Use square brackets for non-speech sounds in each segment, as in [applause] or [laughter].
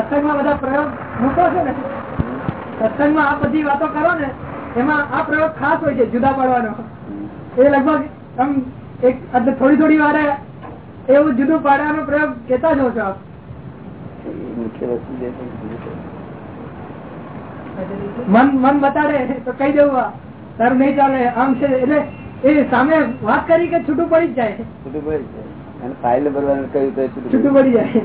સત્સંગમાં બધા પ્રયોગ મૂકો છો ને? સત્સંગમાં આ બધી વાતો કરો ને એમાં આ પ્રયોગ ખાસ હોય છે જુદા પાડવાનો. એ લગભગ આમ એક થોડી થોડી વારે એવું જુદું પાડવાનો પ્રયોગ કેતા જ છો આપ. મન મન બતાડે તો કહી દેવું આ. તારું નહીં ચાલે આમ છે એટલે એ સામે વાત કરી કે છૂટું પડી જ જાય. છૂટું પડી જાય. અને ફાઇલ ભરવાનું કહ્યું તો છૂટું પડી જાય.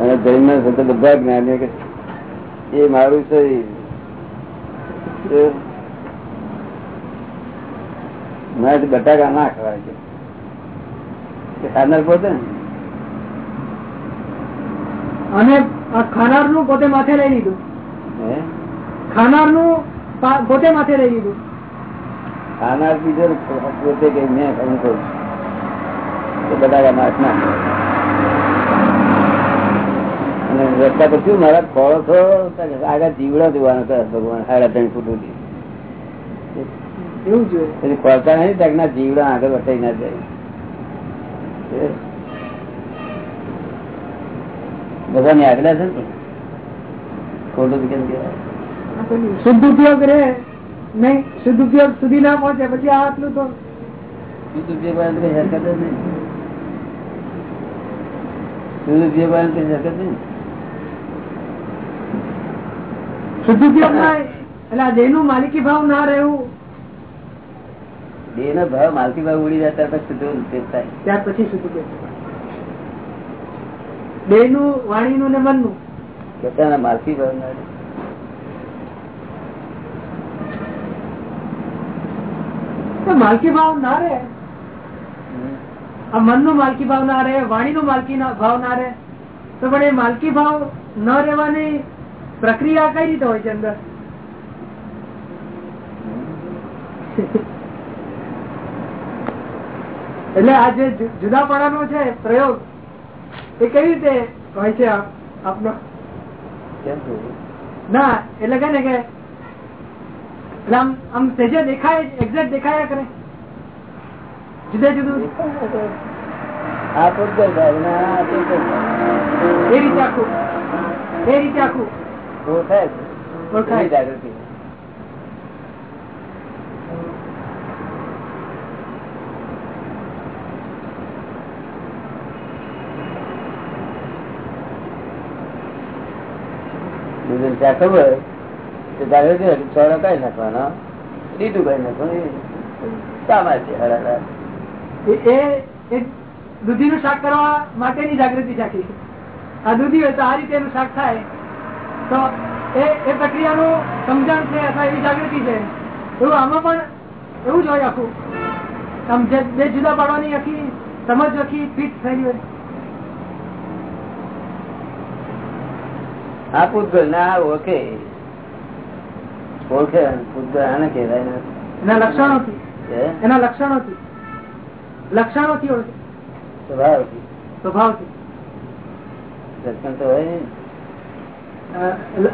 અને જૈન ના સંતો બધા જ્ઞાનીઓ કે એ મારું શરીર બટાકા ના ખવાય છે. કે ખાનાર પોતે ને? અને આ ખાનારનું પોતે માથે લઈ લીધું. હે? ખાનારનું પોતે માથે લઈ લીધું. ખાનાર બીજો પોતે કે મેં હું કરું તો બધા માસ ના અને રસ્તા પર શું મારા ખોળો છો? આગળ જીવડો જોવાનો હતો ભગવાન સાડા ત્રણ ફૂટ સુધી ખોલતા નહીં ત્યાં ના જીવડા આગળ વટાઈ ના જાય. બધાની આગળ છે ને? ખોટું કેમ કહેવાય? શુદ્ધ ઉપયોગ રે નહીં શુદ્ધ ઉપયોગ સુધી ના પહોંચે પછી આટલું તો કઈ હરકત જ નહીં. દુરુપયોગ હરકત નહીં. ના એટલે આ દેહનું માલિકી ભાવ ના રહેવું. દેહ નો ભાવ માલકી ભાવ ઉડી જાય ત્યાર પછી શુદ્ધ થાય. ત્યાર પછી શુદ્ધ ઉપયોગ દેહનું વાણી નું ને મનનું પોતાના માલકી ભાવ ના રહે. માલકી ભાવ ના રે આ મનનું માલકી ભાવ ના રે વાણી નું માલકી ભાવ ના રે તો પણ એ માલકી ભાવ ન રહેવાની પ્રક્રિયા કઈ રીતે હોય છે અંદર? એટલે આ જે જુ- જુદાપણાનો છે પ્રયોગ એ કેવી રીતે હોય છે આપ- આપનો? ના એટલે કે ને કે આમ આમ સેજે દેખાય એક્ઝેક્ટ દેખાયા કરે. જુદે જુદું. આ પૂતગલ ભાવ ને આ પૂતગલ એ રીતે આખું. એ રીતે આખું. તો ઓળખાય. જાગૃતિ. ખબર? ચોરો કઈ નાખવાનો ડીટું કઈ નાખવાનું? એ સામા છે હળહળ. એ એ- એ દૂધી નું શાક કરવા માટેની જાગૃતિ ચાખી આ દૂધી હોય તો આ રીતે એનું શાક થાય. તો એ એ પ્રક્રિયાનું સમજણ છે અથવા એવી જાગૃતિ છે. એવું આમાં પણ એવું જ હોય આખું. આમ જે બે જુદા પાડવાની આખી સમજ આખી ફિટ થયેલી હોય. આ પૂતગલ ના આ ઓળખે પૂતગલ આને કહેવાય એના લક્ષણો થી એના લક્ષણોથી? લક્ષણોથી ઓળખે સ્વભાવથી. સ્વભાવથી. લક્ષણ તો હોય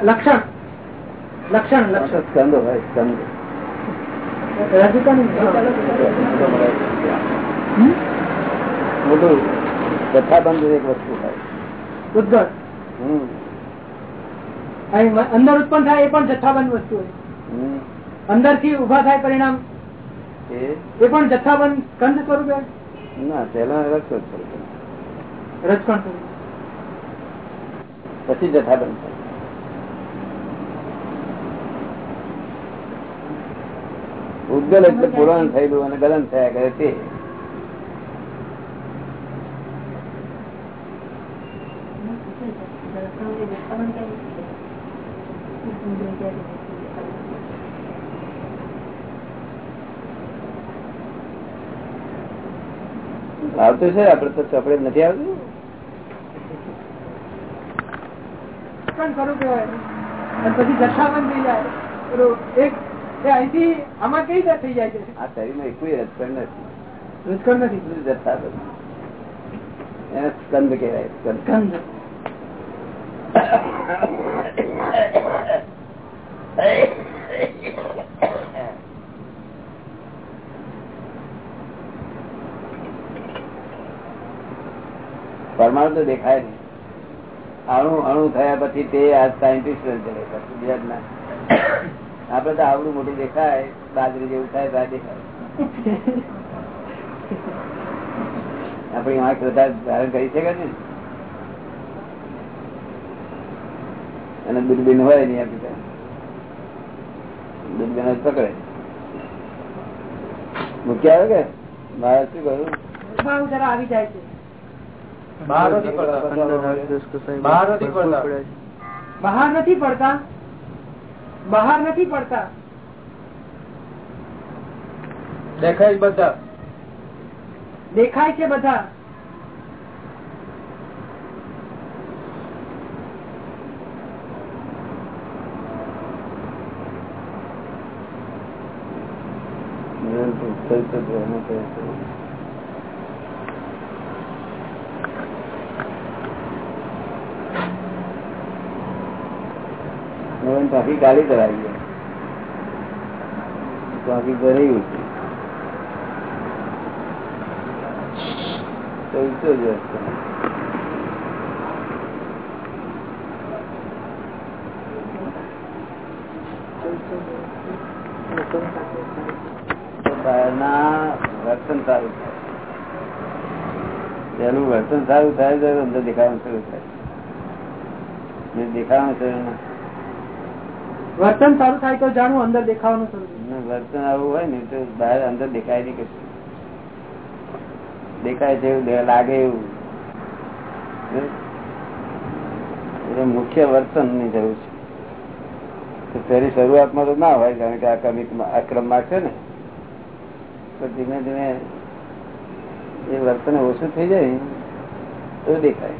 લક્ષણ. લક્ષણ લક્ષણ. સ્કંદ હોય સ્કંદ? મોટું જથ્થાબંધ એક વસ્તુ હોય. ઉદ્ગત અંદર ઉત્પન્ન થાય એ પણ જથ્થાબંધ વસ્તુ હોય. અંદરથી ઊભા થાય પરિણામ. એ? પણ જથ્થાબંધ કંદ સ્વરૂપે? ના પેલા રક્ષો સ્વરૂપે. રક્ષણ પછી જથ્થાબંધ ઉદ્ગલ એટલે પુરાણ થયેલું અને ગલન થયા કરે તે. આવતું છે? આપડે તો ચોપડે નથી આવતું? રજકણ સ્વરૂપે હોય અને પછી જથ્થાબંધ થઈ જાય પેલું એક એ અહીંથી આમાં કઈ રીતે થઈ જાય છે આ શરીરમાં કોઈ રજકણ નથી રજકણ નથી બધું જથ્થાબંધ એને સ્કંદ કહેવાય સ્કંદ કંદ તો દેખાય નહીં. અણુ અણુ થયા પછી તે આ સાયન્ટિસ્ટ આપડે તો આવડું મોટું દેખાય, બાજરી જેવું થાય ત્યાં દેખાય. આપણી આંખ બધા ધારણ કરી શકે ને અને દૂરબીન હોય નહીં આપી. દૂરબીન જ પકડે. મૂક્યા આવે કે? મારે શું કહ્યું આવી જાય છે. બહાર નથી પડતા. બહાર નથી પડતા. બહાર નથી પડતા? બહાર નથી પડતા? દેખાય છે બધા. દેખાય છે બધા. ટ્રાફિક ગાડી ચલાવી ગયો ટ્રાફિક ભરાઈ ગયું તો જ. બહારના વર્તન સારું થાય. પેલું વર્તન સારું થાય, તો અંદર દેખાવાનું શરૂ થાય. ને દેખાવાનું શરૂ ના વર્તન સારું થાય તો જાણવું અંદર દેખાવાનું વર્તન આવું હોય ને તો બહાર અંદર દેખાય નહીં કશું. દેખાય છે લાગે એવું. એટલે મુખ્ય વર્તનની જરૂર છે. તેની શરૂઆતમાં તો ના હોય, કારણ કે આ ક્રમિક આ ક્રમમાં છે ને. તો ધીમે ધીમે એ વર્તન ઓછું થઈ જાય તો દેખાય.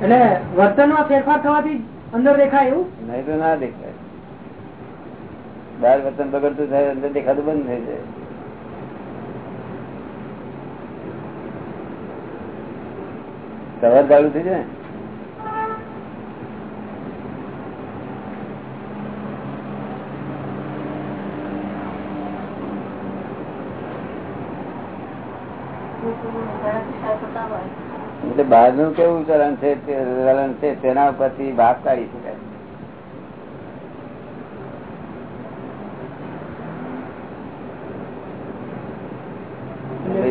તો વર્તનમાં ફેરફાર થવાથી અંદર દેખાય એવું? નહીં તો ના દેખાય. બહાર વર્તન બગડતું થાય, અંદર દેખાતું બંધ થઈ જાય. સવાર ચાલુ થઈ જાય બહારનું કેવું ચલણ છે ચલણ છે તેના ઉપરથી ભાગ કાઢી શકાય.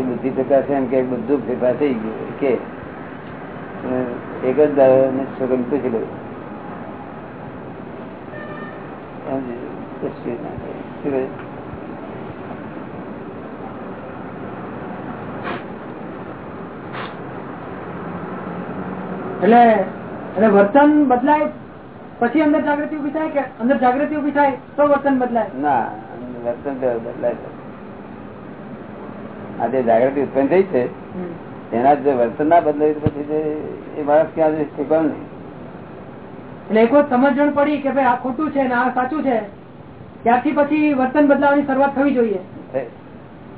બુદ્ધિ પ્રકાશ એમ કે બધું ફેરફાર થઈ ગયું કે એક જ દાડો ને પૂછી સમજી કશું શું કહે? એટલે એટલે વર્તન બદલાય પછી અંદર જાગૃતિ ઊભી થાય કે અંદર જાગૃતિ ઊભી થાય તો વર્તન બદલાય? ના વર્તન બદલાય. આ જે જાગૃતિ ઉત્પન્ન થઈ છે તેના જે વર્તન ના બદલાય પછી એ માણસ ક્યાં તે નહીં એટલે એક વખત સમજણ પડી કે ભાઈ આ ખોટું છે ને આ સાચું છે ત્યારથી પછી વર્તન બદલાવાની શરૂઆત થવી જોઈએ.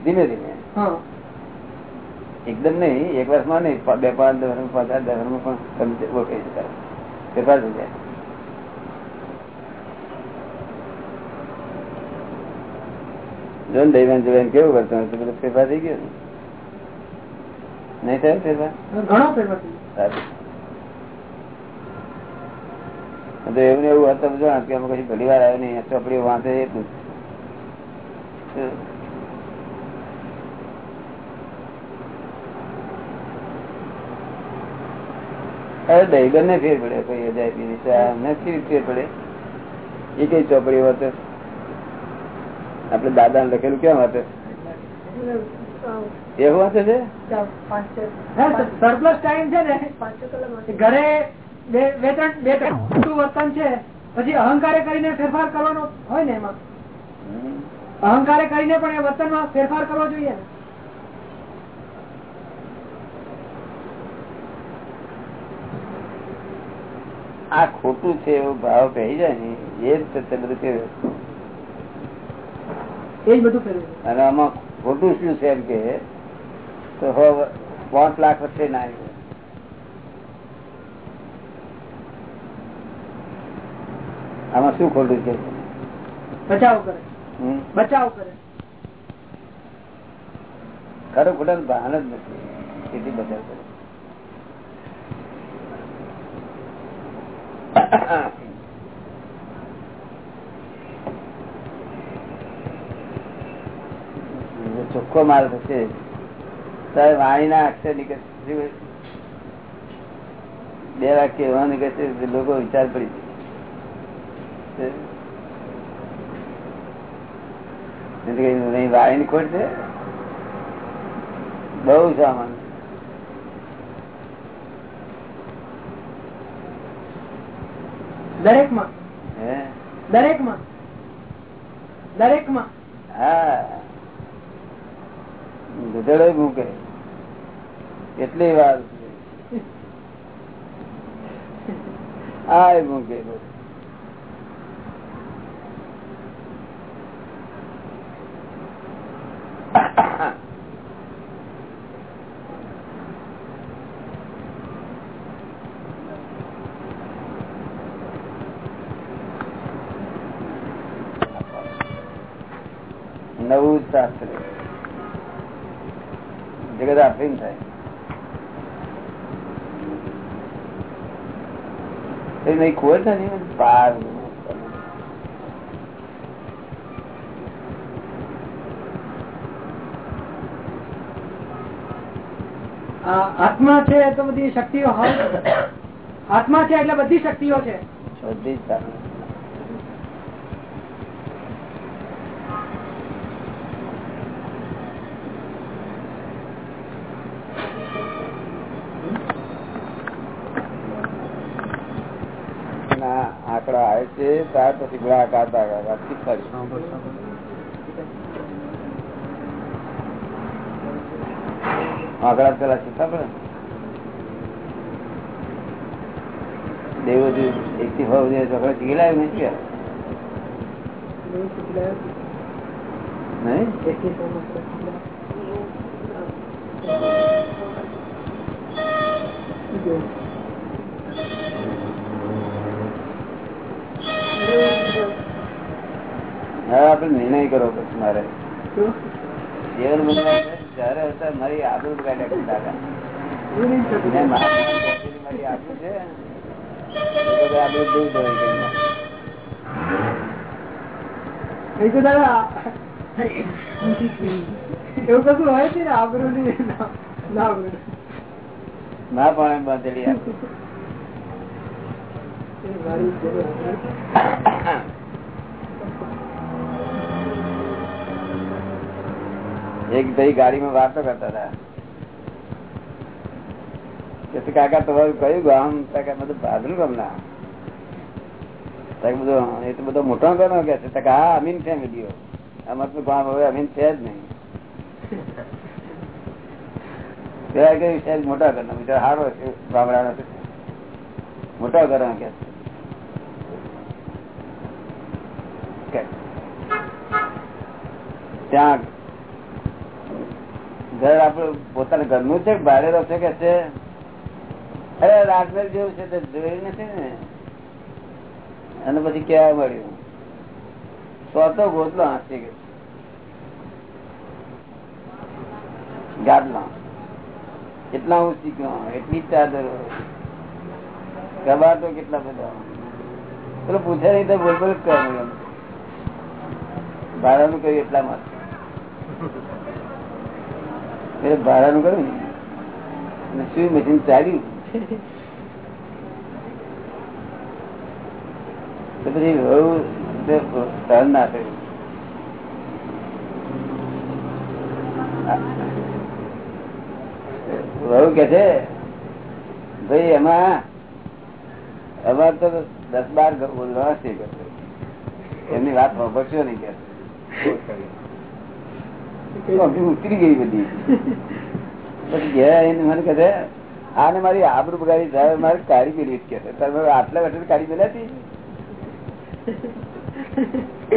ધીમે ધીમે. હા. એકદમ નહીં એક વર્ષમાં નહીં બે પાંચ ધોરણ પચાસ વર્ષમાં પણ ફેરફાર થઈ જાય. જો દૈવાન જવાન કેવું વર્તન હતું બધું ફેરફાર થઈ ગયો નહીં થયો ફેરફાર? ઘણો ફેરફાર તો એવું એવું હતું જો કે અમે કશું ઘણી વાર આવ્યો નહીં ચોપડીઓ વાંચે એટલું અરે દહીગર ને ફેર પડે કોઈ અજાયબી ની અમને કેવી ફેર પડે? એ કઈ ચોપડી વાત આપડે દાદા ને લખેલું કેમ વાંચે એવું વાત છે સરપ્લસ ટાઈમ છે ને ઘરે બે ત્રણ બે ત્રણ વર્તન છે પછી અહંકારે કરીને ફેરફાર કરવાનો હોય ને એમાં. અહંકારે કરીને પણ એ વર્તનમાં ફેરફાર કરવો જોઈએ ને? આ ખોટું છે એવો ભાવ કહી જાય ને એ જ તે બધું અને આમાં ખોટું શું છે એમ કે તો પાંચ લાખ વચ્ચે ના આમાં શું ખોટું છે? બચાવ કરે? બચાવ કરે. ખરો ખોટા ભાન જ નથી. તેથી બચાવ કરે. ચોખ્ખો માલ થશે ત્યારે વાણી ના અક્ષર નીકળશે બે વાક્ય એવા નીકળશે લોકો વિચાર પડી જશે. વાણી ખોટ છે. બહુ સામાન દરેકમાં હે? દરેકમાં દરેકમાં હા ગુજરો મૂકે એટલી વાર. [laughs] આ મૂકે નવું શાસ્ત્ર જગત આફરીન થાય એ નહીં નથી પાર આત્મા છે તો બધી શક્તિઓ હોય. આત્મા છે એટલે બધી શક્તિઓ છે. બધી જ ચાલે. ના આંકડા છે ત્યાર પછી ગુણાકાર ભાગાકાર શીખવાડ્યું આંકડા પેલા શીખા પડે. દેવો એક થી ભાવ દે તો શીખી લાવ્યું નથી નહીં? હવે આપડે નિર્ણય કરો પછી મારે. જીવન જયારે હતા મારી આબરૂ બગાડ્યા દાદા મારી છે. દૂર એવું કશું હોય છે ને આબરૂ ની ના પણ બાંધેલી એક ભાઈ ગાડીમાં વાતો કરતા હતા કે છે, કાકા તમારું કયું ગામ તો કે બધું ભાદરું ગામ ના તો કે બધું એ તો બધો મોટો ગામ કે છે તો કે હા અમીન ફેમિલીઓ અમારું તો ગામ હવે અમીન છે જ નહીં પેલા કયું છે મોટા ઘરનો બીજો સારો છે ગામડાનો છે મોટા ઘરનો કે છે. ત્યાં ઘર આપડે પોતાના ઘરનું છે, ભાડેલો છે કે છે? અરે રાજમેર જેવું છે, તે જોયું નથી ને? અને પછી કેવા મળ્યું સોતો ગોતલો હાંસી ગયો ગાદલો. કેટલા હું શીખ્યો, એટલી ચાદરો કબાટો કેટલા બધા. પેલો પૂછે નહીં તો બોલ બોલ મળ્યો ભાડાનું કહ્યું એટલા માટે. એટલે ભાડાનું કર્યું ને? શું મશીન ચાલ્યું? પછી સહન ના થયું વહુ કે છે, ભાઈ, એમાં એમાં તો દસ બાર બોલવા છે એમની વાત વાપરશો નહીં કે? ઉતરી ગઈ બધી. પછી ઘેર આને મારી આબરૂ બગાડી થાય મારે કાઢી પેલી કે આટલા વર્ષે કાઢી મેળ્યા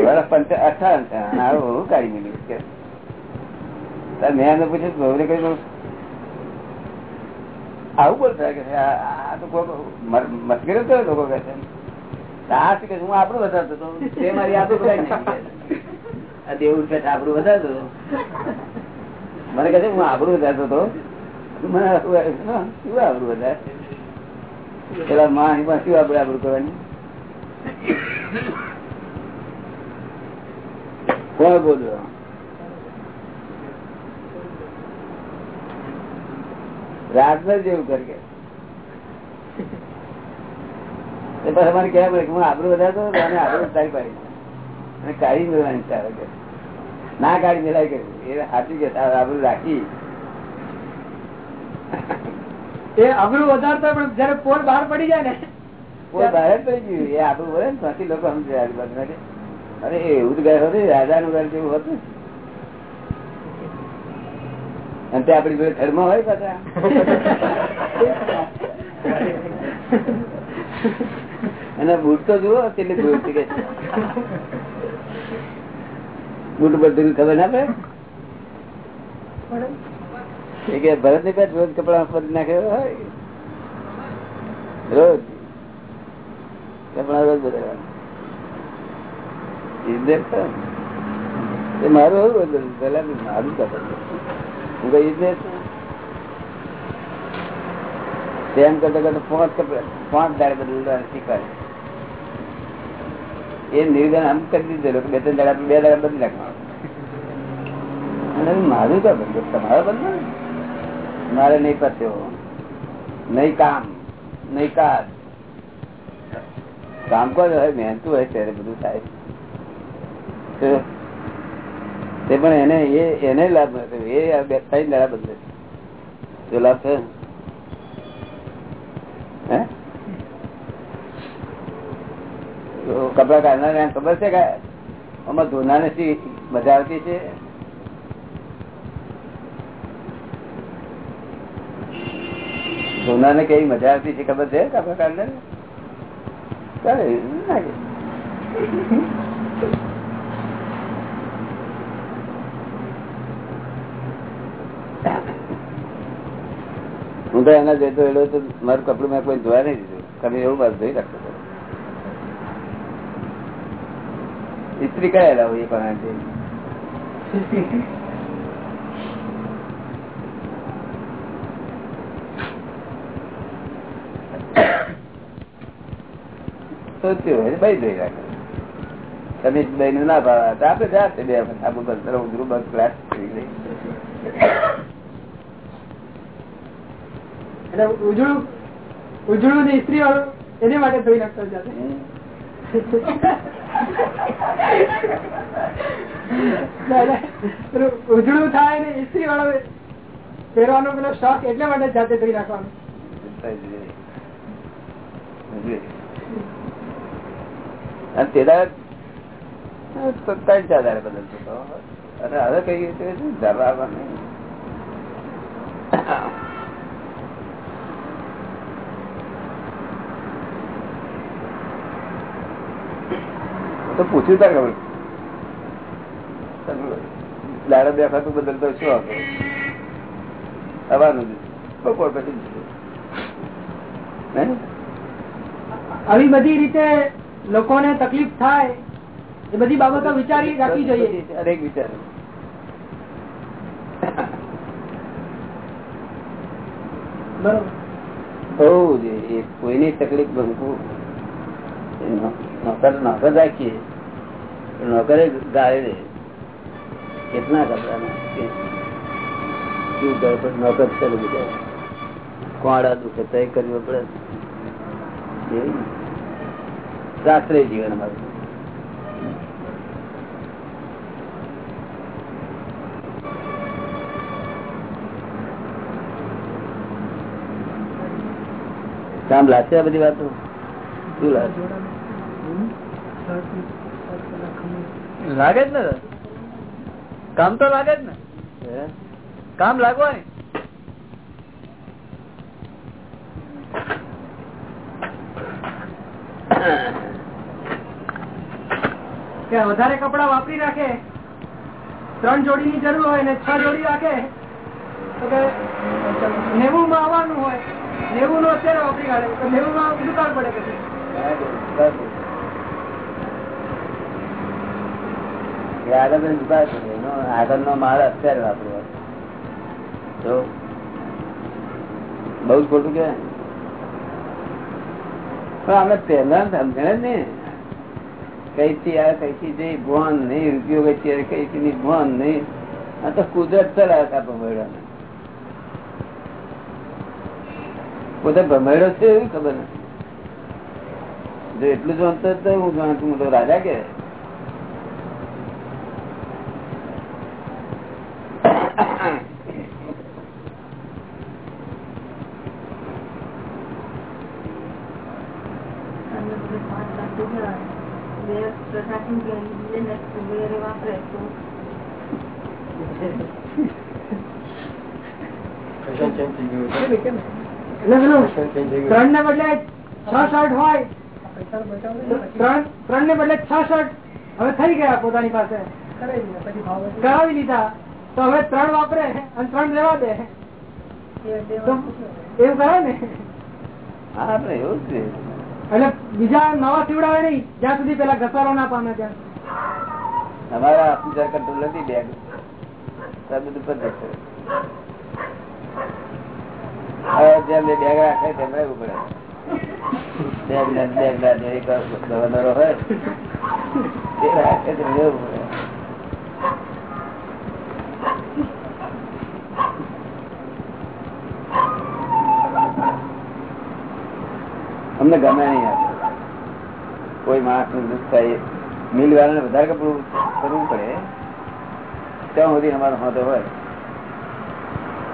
વર્ષ પંચ આ બહુ કાઢી મેળવી. કે મેં એને પૂછ્યું બહુને કહ્યું આવું બોલતા કે આ તો મસ્કરી કરો લોકો કહે છે. આ કે હું આપણું વધારતો હતો, તે મારી આબરૂ બગાડી કે દેવું છે આપણું વધારતો. મને કહે હું આબરું વધારતો હતો. મને શું આબરું વધારે? પેલા માં શું આપડે આબરું કરવાની? કોણ બોલ્યો રાજનર જેવું કર પછી અમારે કહેવા પડે કે, હું આબરું વધારતો આબરું તારી પાડી. અને કાઢી મેળવાની કે ના ગાડી મેળાય કે એ સાચું કે આબરું રાખી. એ અઘરું વધારતો પણ જયારે પોર બહાર પડી જાય ને કોઈ બહાર પડી ગયું. એ આબરું વળે ને ત્યાંથી લોકો સમજે આજુબાજુ અરે એવું જ ઘર હતું રાજા નું ઘર જેવું હતું. અને તે આપડી જોડે ઘરમાં હોય પાછા. અને બૂટ તો જુઓ કેટલી દૂર કે. બૂટ ઉપર ધૂળ ખબર ના પડે? ભરતની પેટ રોજ કપડા બદલી નાખે હોય? રોજ? કપડા રોજ બદલવા એ મારું એવું બદલ પેલા મારું કપડ. હું કઈ ઇજનેર તેમ કરતા કરતા પાંચ કપડા પાંચ દાડે બદલવા શીખવાય એ નિર્દન આમ કરી દીધેલો કે બે ત્રણ દાડા બે દાડા બદલી નાખવાનું. અને મારું તો બંધ, તમારો બંધ મારે નહીં પત્યો. નહીં કામ, નહીં કાજ. કામ કોણ હોય? મહેનતું હોય ત્યારે બધું થાય. તે પણ એને, એ, એને લાભ નથી એ બે ત્રણ દાડા બદલે જો લાભ છે કપડા કાઢનાર ખબર છે કે આમાં ધોનાને શી મજા આવતી છે? ધોનાને કેવી મજા આવતી છે ખબર છે હું તો એના જતો એટલો તો મારું કપડું મેં કોઈ ધોવા નહીં દીધું. તમે એવું બાજુ ધોઈ રાખતો. ઇસ્ત્રી કયા હોય એ પણ સોચ્યું હોય ભાઈ ધોઈ રાખે તમે ભાઈ ના ભાવ તો આપડે જાતે બે આપણું બસ ઉધરું બસ ક્લાસ કરી લઈ એટલે ઉજળું ઉજળું ને ઇસ્ત્રી વાળું એને માટે ધોઈ નાખતો જાતે. ઉજળું થાય ને ઇસ્ત્રી વાળો પહેરવાનો પેલો શોખ એટલા માટે જાતે ધોઈ નાખવાનો અને તે ત્રણ ચાર દાડે બદલતો અને હવે કઈ જવાબ નહીં. તો પૂછ્યું તા ખબર? દાડા બે વખત બદલતો શું હતો આવવાનું બપોર પછી આવી બધી રીતે લોકોને તકલીફ થાય એ બધી બાબતો વિચારી રાખવી જોઈએ. દરેક વિચાર. બરોબર. કોઈની તકલીફ ભંગવું નોકર નોકર રાખીએ નોકરે ગાળે દે. કેટલા કપડા નોકર ચાલુ બીજા કોડા દુખે તય કરવું પડે? એવું. શાસ્ત્રીય જીવન અમારું કામ લાગશે આ બધી વાતો? શું લાગે? લાગે જ ને? કામ તો લાગે જ ને? કામ લાગવાની. [coughs] કે વધારે કપડા વાપરી રાખે, ત્રણ જોડી ની જરૂર હોય ને છ જોડી રાખે, તો નેવું માં આવવાનું હોય નેવું નો અત્યારે વાપરી કાઢે, તો નેવું માં દુકાળ પડે પછી આગળ નો માળ અત્યારે વાપરવો તો બઉ જ ખોટું કે પણ અમે પહેલા સમજણ જ ને કઈ થી આ કઈ થી જઈ ભોન નહીં ઉપયોગ અત્યારે થી કઈ થી ની ભોન નહીં. આ તો કુદરત ચલાવે છે ભમેડા પોતે ભમેડો છે એવી ખબર નથી. જો એટલું જ અંતર હું છું મોટો રાજા કે ત્રણ ને બદલે છ શર્ટ હોય. ત્રણ ને બદલે છ શર્ટ હવે થઈ ગયા પોતાની પાસે. કરાવી લીધા. તો હવે ત્રણ વાપરે અને ત્રણ લેવા દે. એવું કરે ને? એટલે બીજા નવા સીવડાવે નહીં. જ્યાં સુધી પેલા ઘસારો ના પામે ત્યાં. તમારા કંટ્રોલ નથી બેગ. બધું પદ્ધતિ અમને ગમે નહીં કોઈ માણસનું દુઃખ થાય મિલ વાળાને વધારે કરવું પડે. ત્યાં સુધી અમારો હોતો હોય.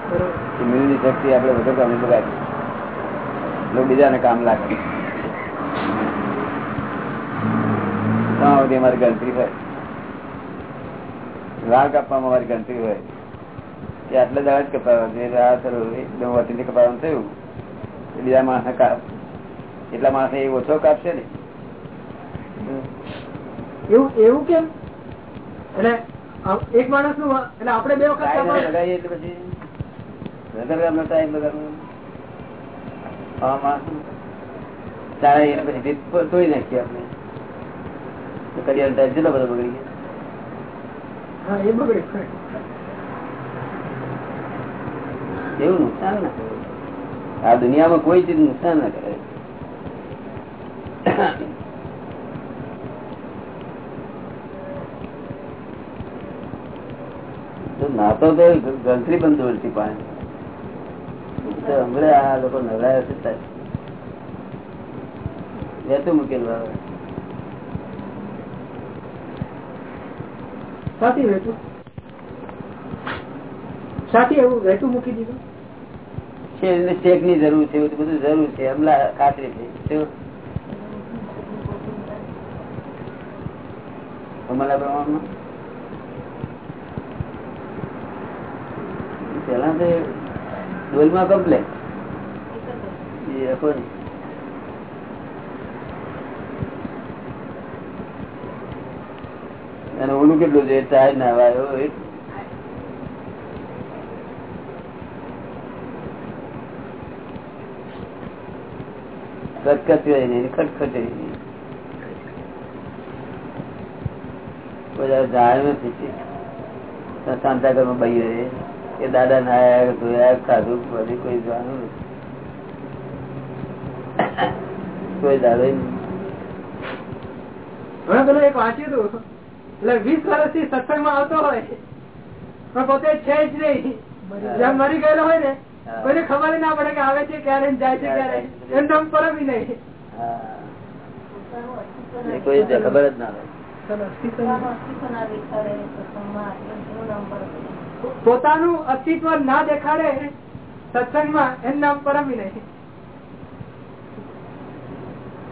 ની શક્તિ આપણે વધુ કામ બગાડી બીજાને કામ લાગે અમારી ગણતરી હોય. વાળ કાપવામાં અમારી ગણતરી હોય. કે આટલા દાડા જ કપાવવા જોઈએ આ સર એકદમ વતીથી કપાવવાનું થયું. બીજા માણસ કાપ. એટલા માણસ એ ઓછો કાપશે ને. એવું એવું કેમ? એટલે એક માણસનું એટલે આપણે બે વખત લડાઈએ લગાવીએ એટલે પછી ટાઈમ બગાડવો. તોડી નાખીએ આપણે. તો કરિયાનો ટાઈમ કેટલો બધો બગડી ગયો. એવું નુકસાન ના કરે. આ દુનિયામાં કોઈ ચીજ નુકસાન ના કરે. તો નાતો તો ગંતરી પણ દોડતી પાણી. હમણાં આ લોકો નવરાયા છે સાહેબ મૂકેલું આવે સાથી વેચું સાથી એવું વેચું મૂકી દીધું? છે ચેકની જરૂર છે એવું બધું જરૂર છે હમણાં ખાતરી છે તમારા પ્રમાણમાં? પેલા તો ડોલમાં કમ્પ્લેટ એ આપો ને. અને ઓલું કેટલું છે? ચાર ના વાયો હોય નહીં ખટખટ બધા જાણ નથી. શાંતાગરમાં બહી રહે કે દાદા નાયા ધોયા ખાધું બધી કોઈ જાણું કોઈ દાદા હવે પેલું એક વાંચ્યું હતું. એટલે વીસ વર્ષથી સત્સંગમાં આવતો હોય પણ પોતે છે જ નહીં. જેમ મરી ગયેલો હોય ને. કોઈને ખબર ના પડે કે આવે છે ક્યારે જાય છે ક્યારે એમ નામ પર બી નહીં. કોઈ ખબર જ ના હોય. પોતાનું અસ્તિત્વ ના દેખાડે સત્સંગમાં એમ નામ પર બી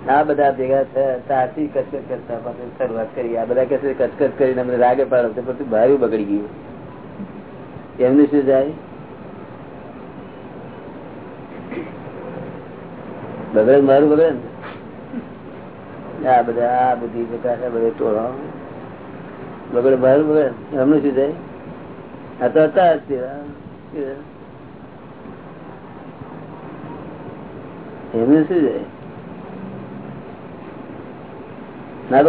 આ બધા ભેગા થયા કચકચ કરતા પાસે શરૂઆત કરી. આ બધા કે કચકચ કરીને અમને રાગે પાડો પછી ભાર્યું બગડી ગયું. એમનું શું જાય બગડે મારું બગડે ને? આ બધા, આ બધી બધા બધે ટોળા. બગડે મારું બગડે એમનું શું જાય આ તો હતા એમને શું જાય ના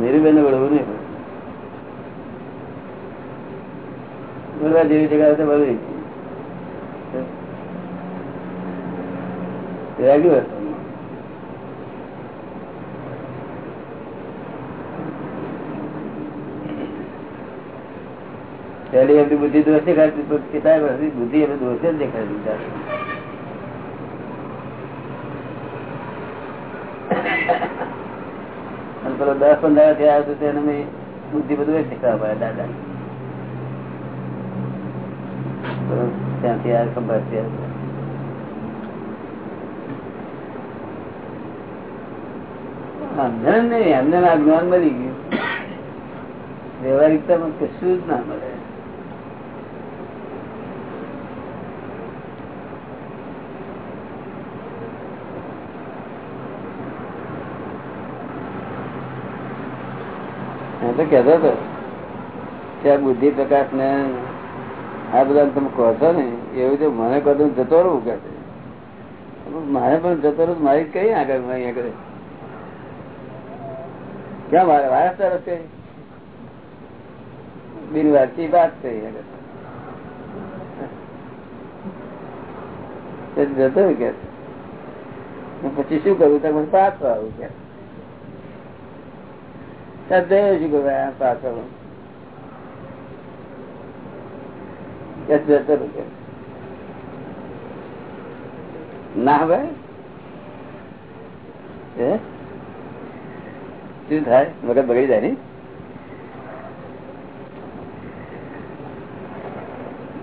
મેરી બેન વળવું નહીં બોલવા જેવી જગ્યા બધું. રેગ્યુલર. પહેલી એમની બુદ્ધિ દોષ દેખાડતી કેટલાય વર્ષની બુદ્ધિ એમને દોષ જ દેખાડી અને પેલો દસ પંદર થયા તો તેને મેં બુદ્ધિ બધું શીખવા દાદા ત્યાંથી આ ખબર છે સમજણ નહીં, એમને આ જ્ઞાન મળી ગયું વ્યવહારિકતામાં કશું જ ના મળે. હું તો કેતો હતો કે આ બુદ્ધિ પ્રકાશ ને આ બધા તમે કહો છો ને, એવું તો મને કહો જતો રહું કે મારે પણ જતો રહું મારી કઈ આગળ અહીંયા કરે ક્યાં મારે વારસ તરફ છે બિન વાંચી વાત છે જતો કે. પછી શું કરું? તમે પાછો આવું કે. કરું પાછો ના ભાઈ. શું થાય મગજ બગડી જાય ને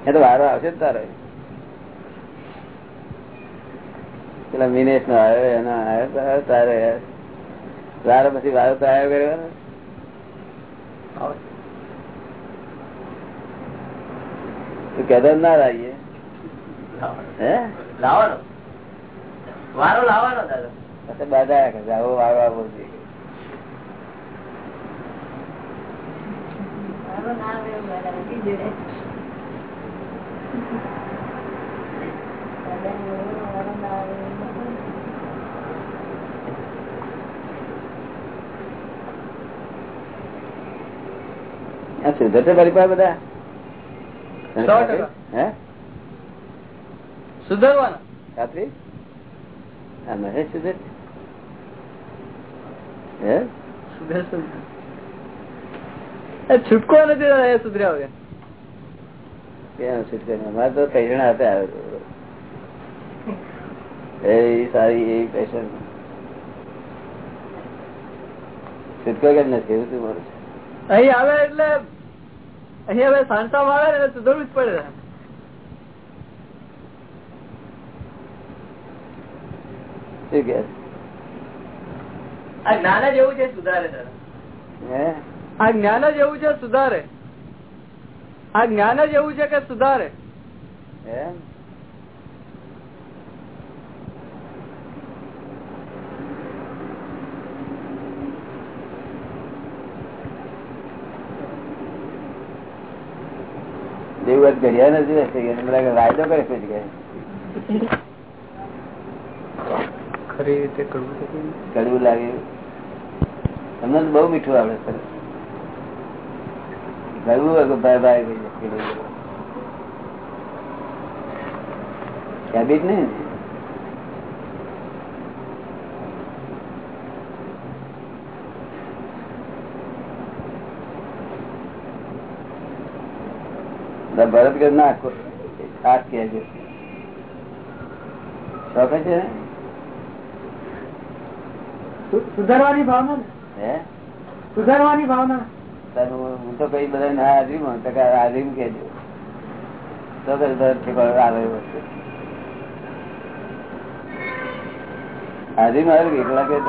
એ તો વારો આવશે ને તારે. પેલા મિનેશ નો આવ્યો એનો આવ્યો તારે. વારો પછી વારો તો આવ્યો કર્યો તું કેદો ના લાવીએ હે? લાવવાનો. વારો લાવવાનો દાદા બાધા વારો આવો જોઈએ આ સુધરશે મારી પાસે બધા? સુધરવાના. ખાતરી? મહેશ સુધર હે? એ છૂટકો નથી સુધર્યા વગર. ક્યાં છૂટકે અમારે તો કૈરણા હતા એ સારી એ પૈસા છૂટકો કેમ નથી? એવું તું બોલું અહીં આવે એટલે અહીં હવે સાંસામાં આવે ને સુધરવું જ પડે શું કે? આ જ્ઞાન જ છે સુધારે હે? આ જ્ઞાન જ એવું છે સુધારે. આ જ્ઞાન જ એવું છે કે સુધારે. વાત ઘડિયા નથી રહેશે વાયદો કરે છે ખરી રીતે કરવું કડવું લાગે. તમને તો બહુ મીઠું આવડે સર કે ભાઈ ભાઈ હેબિટ ને? એટલે ભરત કે ના ખાસ કહેજો શોખ છે સુધારવાની ભાવના સુધારવાની ભાવના. હું હું તો કઈ બધા ના હાજરીમાં તો હાજરી કેજો. તો કે હાજરી કે એકલા કે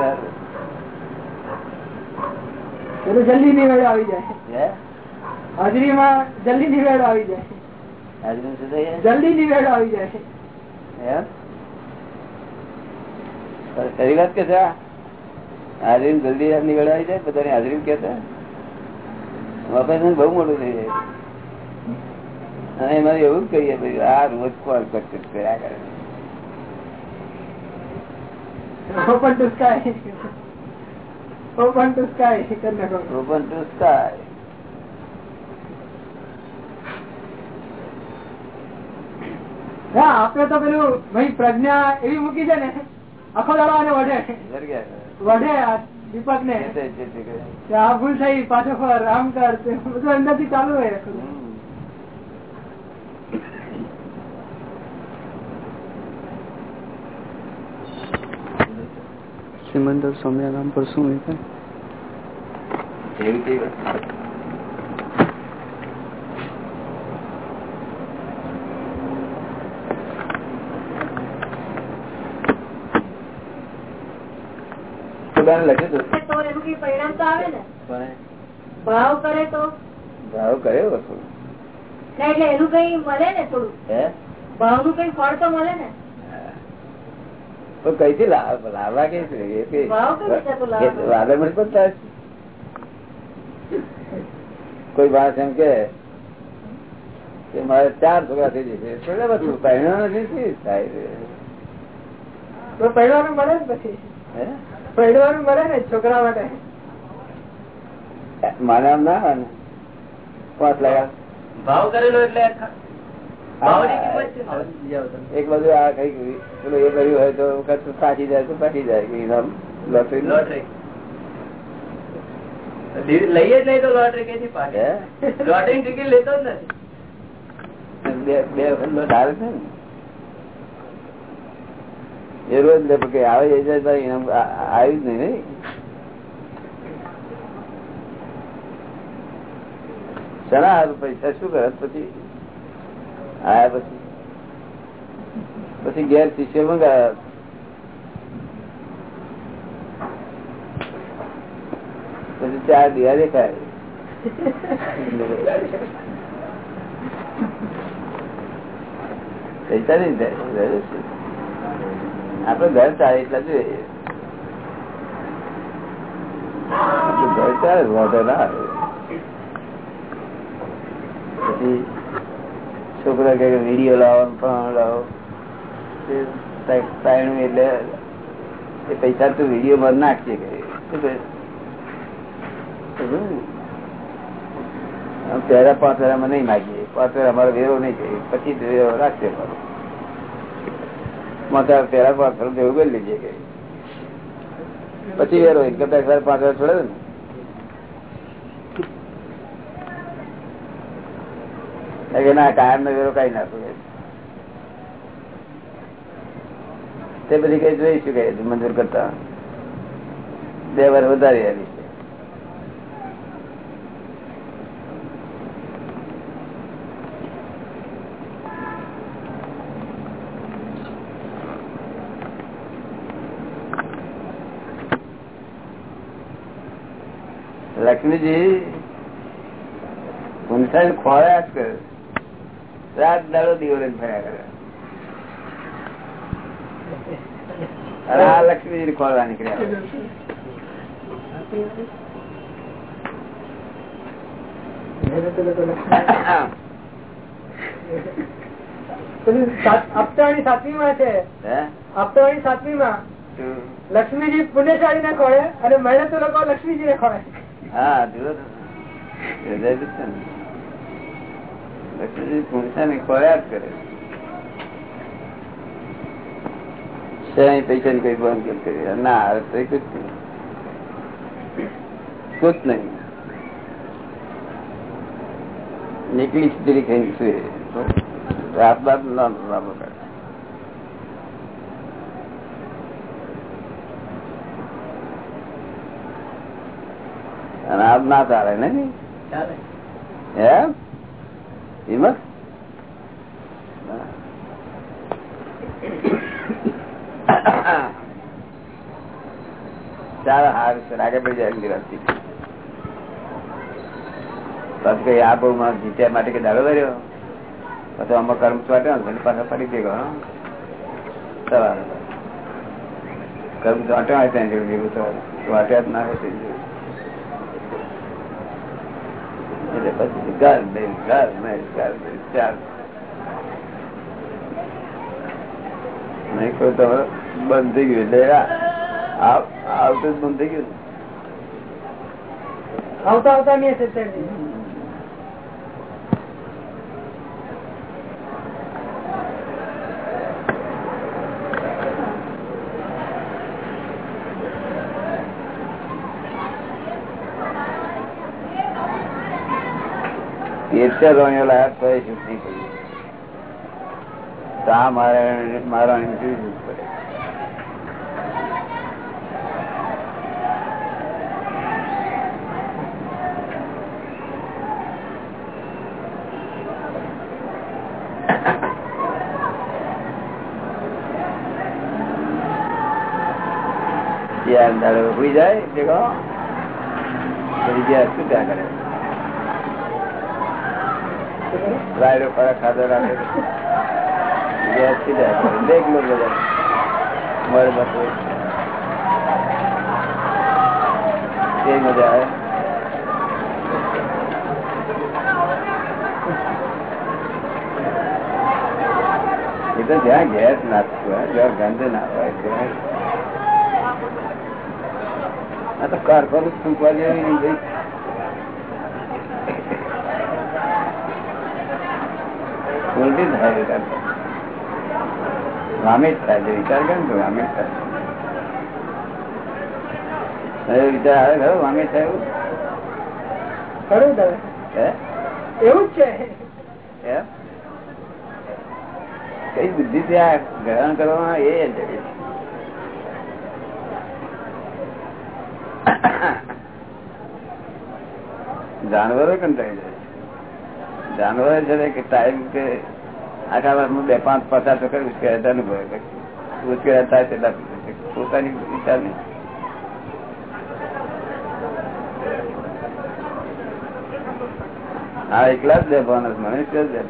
જલ્દી નિવેડો આવી જાય. હે? હાજરીમાં જલ્દી નિવેડો આવી જાય. હાજરી શું થઈ જલ્દી નિવેડો આવી જાય. ખરી વાત કે હાજરી જલ્દી નીકળ આવી જાય? બધાની હાજરી કેતા ઓપરેશન બહુ મોટું થઈ જાય. અને એમાં એવું જ કહીએ આ રોજ કોલ કરશે કર્યા કરે. Open to sky open to sky open to sky હા તો પેલું ભાઈ પ્રજ્ઞા એવી મૂકી છે ને આખો દાડો આને વઢે. વઢે દીપક ને આ ભૂલ થઈ પાછો ફર આમ કર બધું અંદરથી ચાલુ હોય હમ. સિમંદર સ્વામી નામ પર શું લખાય વસ્તુ? બેન લખ્યું હતું. તો એનું કઈ પરિણામ તો આવે ને? ભાવ કરે તો? ભાવ કર્યો હતો એટલે એનું કઈ મળે ને થોડું? ભાવનું કઈ ફળ તો મળે ને? લાવવા કે કઈ પડતા કોઈ વાત એમ કે કે મારે ચાર છોકરા થઈ જશે. એટલે બધું પહેરવાનું નથી થાય તો પહેરવાનું મળે ને પછી. ને છોકરા માટે? મારા ના આવે ને. પાંચ લાખ. ભાવ કરેલો એટલે એક બાજુ આ કઈ પેલું એ કર્યું હોય તો કશું સાચી જાય તો પાછી જાય. કે ઇનામ લોટરી. લોટરી. લઈએ જ નહીં તો લોટરી પાકે લોટરી ટિકિટ લેતો જ નથી. બે બે ધારે છે ને. એ રોજ લે કે આવે એ જાય તારે ઇનામ આ- આ- આવ્યું જ નહીં શના હારું પૈસા શું કરે? પછી આયા પછી. પછી ગેર શિષ્ય મંગાવ્યા પછી ચાર દિયા દેખાય. પૈસા નહીં થાય આપડે ઘર ચાલે એટલા જોઈએ ઘર ચાલે, વાંધો ના પછી છોકરા કે વીડિયો લાવો પણ લાવો. તે એટલે એ પૈસા તો વીડિયો માં આમ પહેલા પાંચ હજારમાં નહીં નાખીએ પાંચ વેરા અમારો વેરો નહીં કરીએ પછી વેરો રાખશે અમારો. માથા હજાર કરી લીજે કે. પછી વેરો ઇન્કમ ટેક્સ પાછળ હજાર છોડે ને. ના કાયમ નો વેરો કઈ નાખો તે બધી કઈ જોઈશું કે મંજૂર કરતા. બે વાર વધારે આવી છે લક્ષ્મીજી ખોળ્યા જ કરે રાત દાડો દિવસ ફર્યા કરે. અને આ લક્ષ્મીજી ખોરવા નીકળ્યા લક્ષ્મીજી પુણ્યશાળી ને ખોળે અને મહેનત લોકો લક્ષ્મીજી ને ખોળે. હા, જુઓ છે ને. લક્ષ્મીજી ખોળ્યા જ કરે. શેની પૈસાની કઈ બંધ કરી? ના, હવે તો કુછ નહીં. નીકળી સુધી ખાઈને સુએ રાત બાદ ના ના બગાડે. અને આમ ના ચાલે ને? એમ? હિંમત ચાલો હારું છે. આગળ પડી જાય પછી કઈ આ બહુ માં જીત્યા માટે કે દાડો કર્યો? પછી આમાં કર્મ ચોટ્યો પછી ગયો હા? સવારે. કર્મ ચોટ્યો હોય ત્યાં જેવું જેવું સવારે ચોટ્યા જ ના હોય ત્યાં જેવું એટલે પછી ઘર નહીં ઘર નહીં ઘર નહીં ચાર. નહીં કોઈ તો બંધ થઈ ગયું એટલે આવતું જ બંધ થઈ ગયું. આવતા આવતા નહીં આ મારે મારા કેવી પડે ત્યાં ઊભી જાય દેખો. પછી ત્યાં શું ત્યાં કરે. રાયડો ખોરાક ખાધો રાખે ગેસથી જાય લો બધા. મળે બસો એ મજા આવે. એ તો જ્યાં ગેસ નાખતું હોય જ્યાં ગંધ ના હોય આ તો કારખાનું નહીં ભાઈ ઉલટી થાય વિચાર વામિત થાય છે વિચાર કેમ છો વામિત થાય. વિચાર આવે ખરો? વામિત થાય એવું? એવું જ છે. કઈ બુદ્ધિ ત્યાં ગ્રહણ કરવામાં? એ. જાનવરો કંટાળી જાય જાનવરો છે કે ટાઈમ કે આખા વર્ષમાં બે, પાંચ પચાસ વખત ઉશ્કેરાતા અનુભવે ઉશ્કેરા થાય તેટલા પોતાની વિચાર નહીં હા એકલા જ દેવાનો મનુષ્ય જ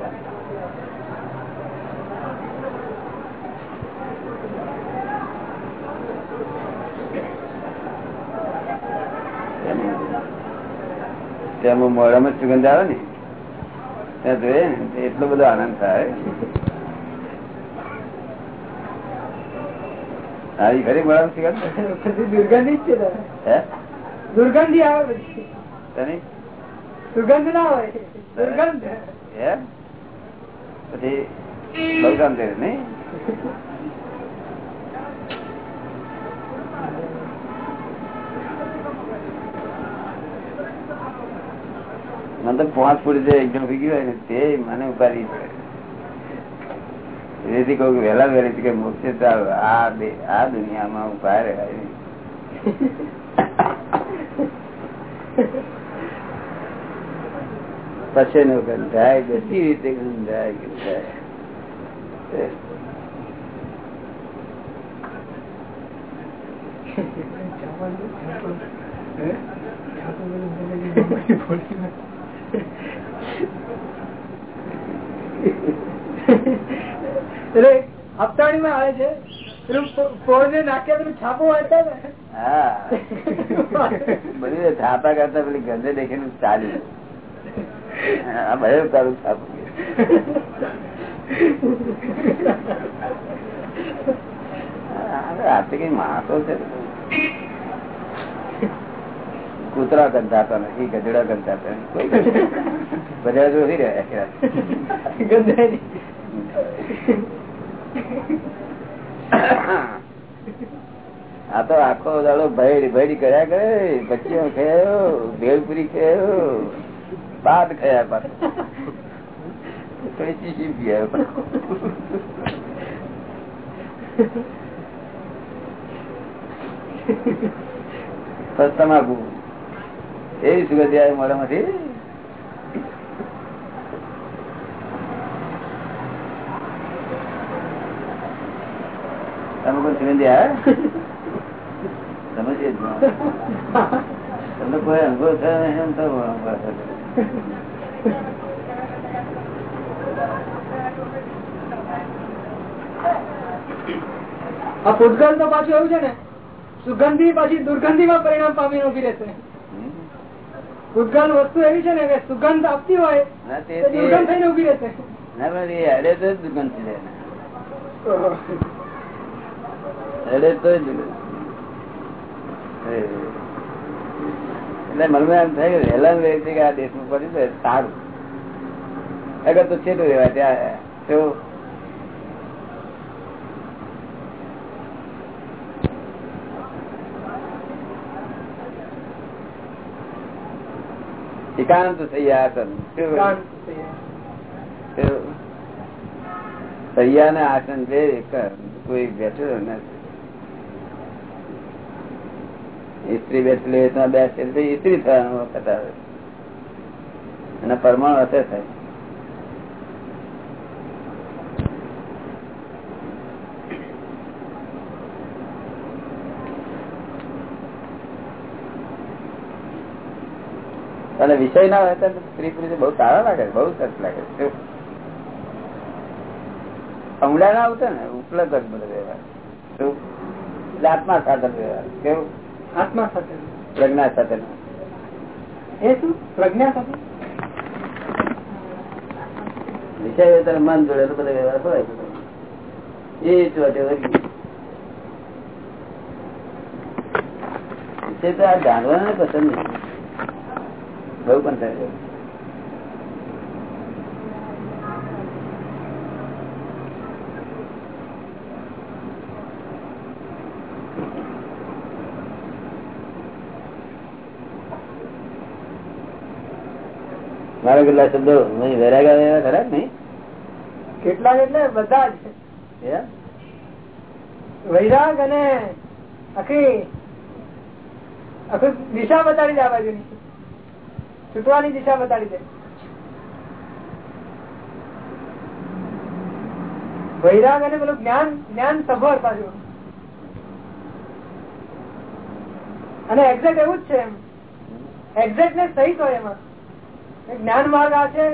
તેમાં મોડામાં સુગંધ આવે ને? એટલો બધો આનંદ થાય. આવી ઘરે સુગંધ પછી દુર્ગંધી જ છે હે? દુર્ગંધી આવે તને? સુગંધ ના હોય. દુર્ગંધ. હે? પછી બહુ કામ નહીં મને તો પાંચ ફૂટ જે એકદમ ભીગી હોય ને તે મને ઉપાડી પડે એથી કહું કે વહેલા વહેલી કે મોક્ષે આ આ દુનિયામાં ઊભા રહેવાય પછી નો ગંધાય બધી રીતે ગંધાય ગંધાય એટલે હપ્તાણી માં આવે છે. આ કઈ માણસો છે. કૂતરા ગંધાતા નથી ગજડા ગંધાતા કોઈ બધા જોઈ રહ્યા આ તો આખો દાડો ભેડી ભેડી કર્યા કરે બચ્ચીઓ ખાયો ભેળપુરી ખાયો બાદ ખયા પાછો તમાકુ. એવી સુગંધી આવે મોઢામાંથી? તમે કોઈ સુગંધી આવે સમજીએ તમને કોઈ અનુભવ થયો નહીં એમ તો આ પૂતગલ તો પાછું એવું છે ને. સુગંધી પાછી દુર્ગંધી માં પરિણામ પામીને ઊભી રહેશે? પૂતગલ વસ્તુ એવી છે ને કે સુગંધ આપતી હોય દુર્ગંધ થઈને ઊભી રહેશે ના પણ એ અડે તો દુર્ગંધ થઈ જાય ને. તો. એટલે મનમાં એમ થાય કે વહેલા રહે છે કે આ દેશમાં પડ્યું છે સારું અગર તો છેટું રહેવાય ત્યાં તો એકાંત ગયા. સૈયા ને આસન જ. કોઈ બેઠેલો નથી સ્ત્રી હોય બેસે સ્ત્રી થવાનો વખત આવે. અને પરમાણુ અસર થાય. અને વિષય ના હોય તો સ્ત્રી પુરુષ બહુ સારા લાગે, બહુ સરસ લાગે? અમડા ના આવતા ને, ઉપલબ્ધ બધો વ્યવહાર? એટલે આત્મા સાધન વ્યવહાર. કેવું? આત્મા સાથે. પ્રજ્ઞા સાથે. એ શું? પ્રજ્ઞા સાથે? વિષય મન જોડેલો બધો વ્યવહાર હોય. એ વળી. વિષય તો આ જાણવાના પસંદ નહીં. બહુ પણ થાય. મારા કેટલા શબ્દો? વૈરાગ આવે એવા ખરા જ નહીં? કેટલા એટલે બધા જ. વૈરાગ અને આખી આખી દિશા બતાડી દે આ છૂટવાની દિશા બતાડી દે. વૈરાગ અને પેલું જ્ઞાન જ્ઞાન સભર પાછું. અને એક્ઝેક્ટ એવું જ છે એમ. એક્ઝેક્ટ ને સહિત હોય એમાં. જ્ઞાન માર્ગ આ છે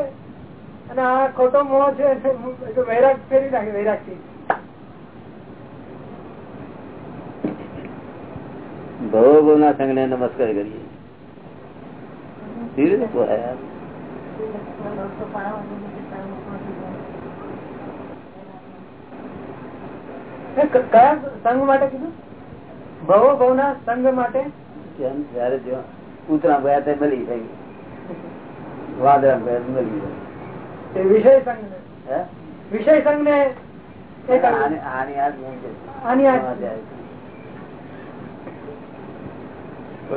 અને આ ખોટો મોહ છે વૈરાગ ફેરી નાખે વૈરાગથી ભવો ના સંઘને નમસ્કાર કરીએ. કયા સંઘ માટે કીધું? ભવો ભવના સંઘ માટે? કેમ? જયારે જો ઉતરા ગયા તે બલી થઈ. વાદળા વિષય સંઘ વિષય સંઘ ને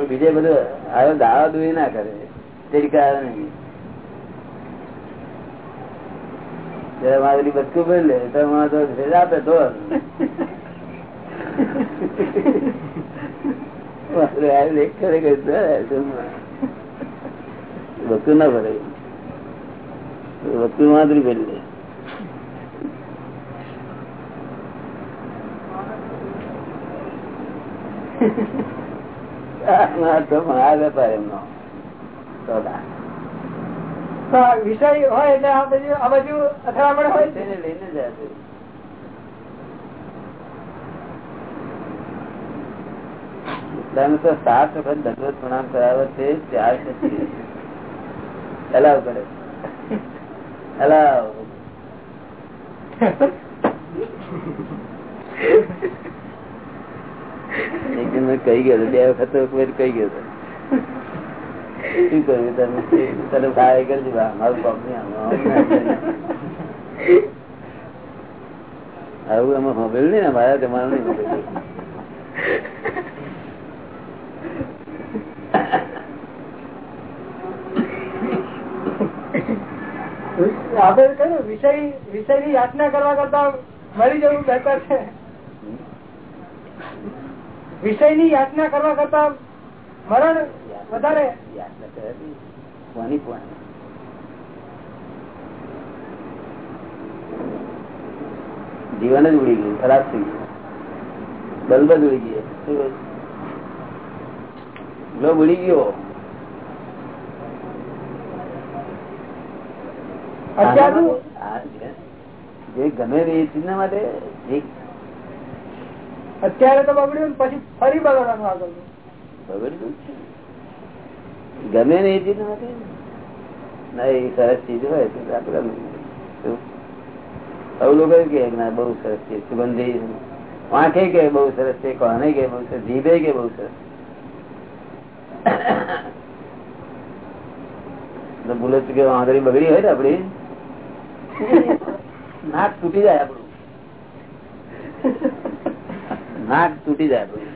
બીજે બધું આવ્યો દાવા દુઈ ના કરે આવે નહીં. મારી બચકું ભરી લે તો આપે તો. [laughs] મારે આ લેખ કરે કે તો બચકું ના ભરે બચકું માધુરી ભરી દે વિષય હોય એટલે આ બાજુ આ અથડામણ હોય તેને લઈને જાય. તમે તો સાત વખત દંડવત પ્રણામ કરાવે છે ત્યાર પછી અલાવ કરે. અલાવ એક દિન મેં કહી ગયો બે વખત કહી ગયો. શું કહ્યું તમે? તને સહાય કરજો મારું કામ નહીં આવું એમાં આવું નહીં ને, મારા જમાનું નહીં યાચના કરવા કરતા મરી જવું બહેતર છે. વિષયની યાચના કરવા કરતા મરણ વધારે? જીવન જ ઉડી ગયું, ખરાબ થઈ ગયું. બલ્બ જ ઉડી ગયો. ગ્લોબ ઉડી ગયો અત્યારનું આ જે- જે ગમે ચીજના માટે અત્યારે તો બગડ્યું પછી ફરી બગડવાનું આગળ બગડ્યું ગમે ને એ ચીજ માટે ના. એ સરસ ચીજ હોય તો એમ કે ના બહુ સરસ છે સુગંધી વાંખે કે બહુ સરસ છે કોને કે બહુ સરસ જીભે કે બહુ સરસ બોલે કે આંગળી બગડી હોય ને આપડી [laughs] નાક તૂટી જાય આપણું. નાક તૂટી જાય આપણું.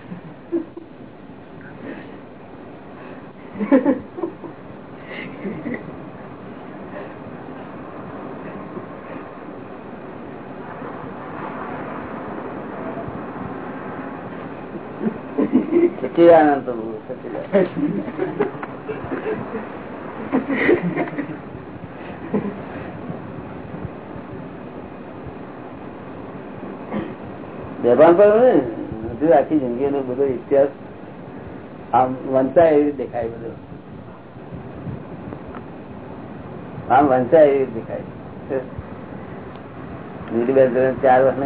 સચિદાનંદ પ્રભુ સચિદાનંદ. બેભાન પર ને હજુ આખી જિંદગી નો બધો ઇતિહાસ આમ વંચાય એવી દેખાય બધો. આમ વંચાય એવી દેખાય. ચાર વર્ષ